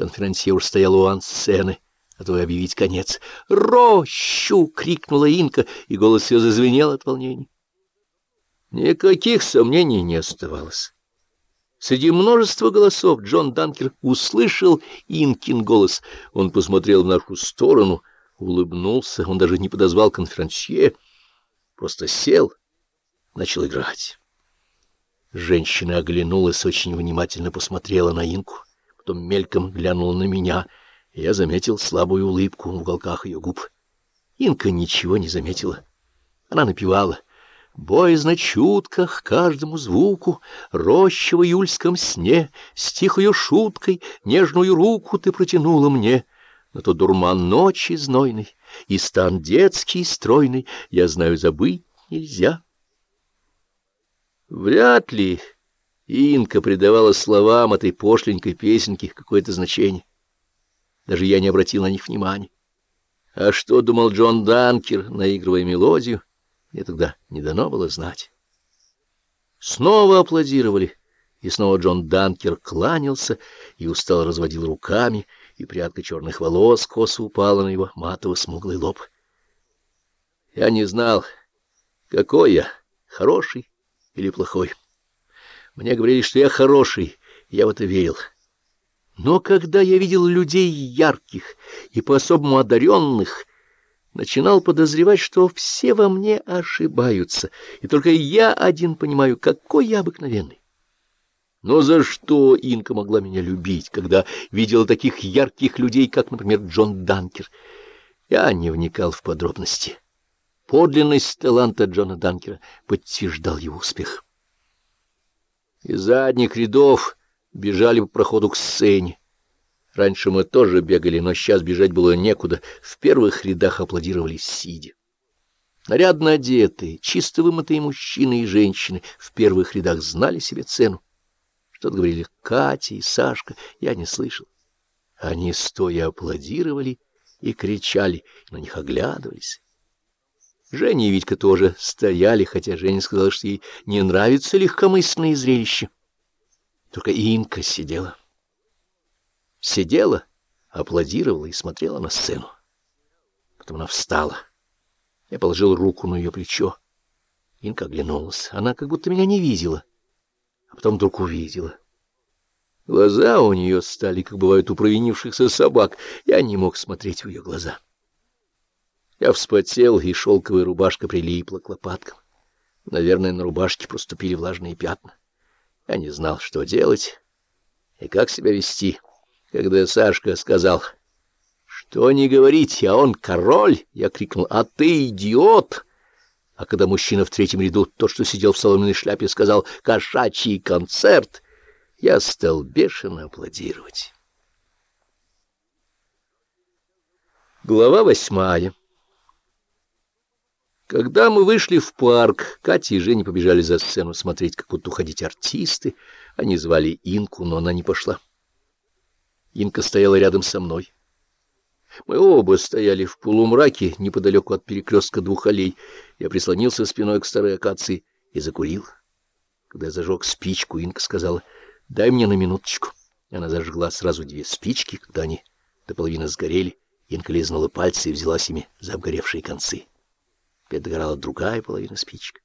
Конферансье уж стоял у ансцены, готовый объявить конец. «Рощу!» — крикнула Инка, и голос ее зазвенел от волнения. Никаких сомнений не оставалось. Среди множества голосов Джон Данкер услышал Инкин голос. Он посмотрел в нашу сторону, улыбнулся, он даже не подозвал конферансье, просто сел, начал играть. Женщина оглянулась, очень внимательно посмотрела на Инку, потом мельком глянула на меня, я заметил слабую улыбку в уголках ее губ. Инка ничего не заметила. Она напевала — Боязно чутко к каждому звуку, Роща в июльском сне, С тихою шуткой нежную руку Ты протянула мне. Но то дурман ночи знойный И стан детский стройный, Я знаю, забыть нельзя. Вряд ли Инка придавала словам этой пошленькой песенки какое-то значение. Даже я не обратил на них внимания. А что думал Джон Данкер, наигрывая мелодию? Мне тогда не дано было знать. Снова аплодировали, и снова Джон Данкер кланялся и устало разводил руками, и прядка черных волос косо упала на его матово-смуглый лоб. Я не знал, какой я, хороший или плохой. Мне говорили, что я хороший, я в это верил. Но когда я видел людей ярких и по-особому одаренных, начинал подозревать, что все во мне ошибаются, и только я один понимаю, какой я обыкновенный. Но за что Инка могла меня любить, когда видела таких ярких людей, как, например, Джон Данкер? Я не вникал в подробности. Подлинность таланта Джона Данкера подтверждал его успех. Из задних рядов бежали по проходу к сцене. Раньше мы тоже бегали, но сейчас бежать было некуда. В первых рядах аплодировали сидя. Нарядно одетые, чисто вымытые мужчины и женщины в первых рядах знали себе цену. Что-то говорили Катя и Сашка, я не слышал. Они стоя аплодировали и кричали, на них оглядывались. Женя и Витька тоже стояли, хотя Женя сказала, что ей не нравится легкомысленное зрелище. Только Инка сидела сидела, аплодировала и смотрела на сцену. Потом она встала. Я положил руку на ее плечо. Инка оглянулась. Она как будто меня не видела, а потом вдруг увидела. Глаза у нее стали, как бывают у провинившихся собак. Я не мог смотреть в ее глаза. Я вспотел, и шелковая рубашка прилипла к лопаткам. Наверное, на рубашке проступили влажные пятна. Я не знал, что делать и как себя вести. Когда Сашка сказал, что не говорите, а он король, я крикнул, а ты идиот! А когда мужчина в третьем ряду, тот, что сидел в соломенной шляпе, сказал «кошачий концерт», я стал бешено аплодировать. Глава восьмая Когда мы вышли в парк, Катя и Женя побежали за сцену смотреть, как будут уходить артисты. Они звали Инку, но она не пошла. Инка стояла рядом со мной. Мы оба стояли в полумраке неподалеку от перекрестка двух аллей. Я прислонился спиной к старой акации и закурил. Когда я зажег спичку, Инка сказала, «Дай мне на минуточку». Она зажгла сразу две спички, когда они до половины сгорели. Инка лизнула пальцы и взялась ими за обгоревшие концы. Опять догорала другая половина спичек.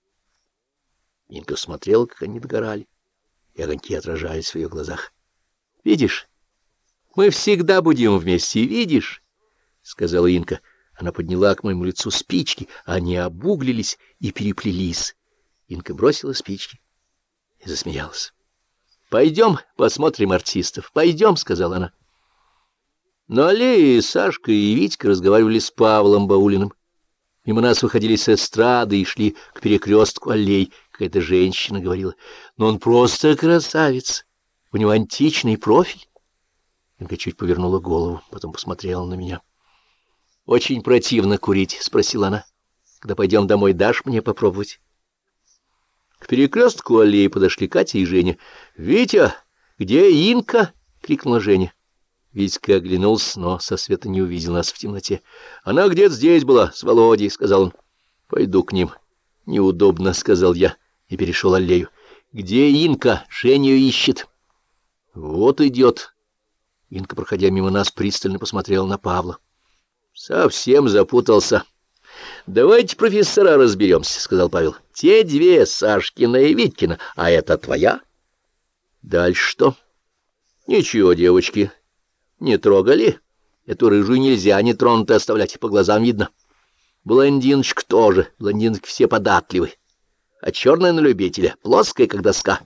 Инка смотрела, как они догорали, и огоньки отражались в ее глазах. «Видишь?» Мы всегда будем вместе, видишь? — сказала Инка. Она подняла к моему лицу спички, они обуглились и переплелись. Инка бросила спички и засмеялась. — Пойдем посмотрим артистов. Пойдем, — сказала она. Но аллее Сашка и Витька разговаривали с Павлом Баулиным. Мимо нас выходили с эстрады и шли к перекрестку аллей. Какая-то женщина говорила, но он просто красавец, у него античный профиль. Инга чуть повернула голову, потом посмотрела на меня. — Очень противно курить, — спросила она. — Когда пойдем домой, дашь мне попробовать? К перекрестку аллеи подошли Катя и Женя. — Витя, где Инка? — крикнула Женя. Витька оглянулся, но со света не увидел нас в темноте. — Она где-то здесь была, с Володей, — сказал он. — Пойду к ним. — Неудобно, — сказал я и перешел аллею. — Где Инка? Женю ищет. — Вот идет. Инка, проходя мимо нас, пристально посмотрела на Павла. Совсем запутался. Давайте профессора разберемся, сказал Павел. Те две, Сашкина и Виткина, а это твоя? Дальше что? Ничего, девочки, не трогали. Эту рыжую нельзя нетронутой оставлять, по глазам видно. Блондиночка тоже, блондинки все податливы. А черная на любителя, плоская, как доска.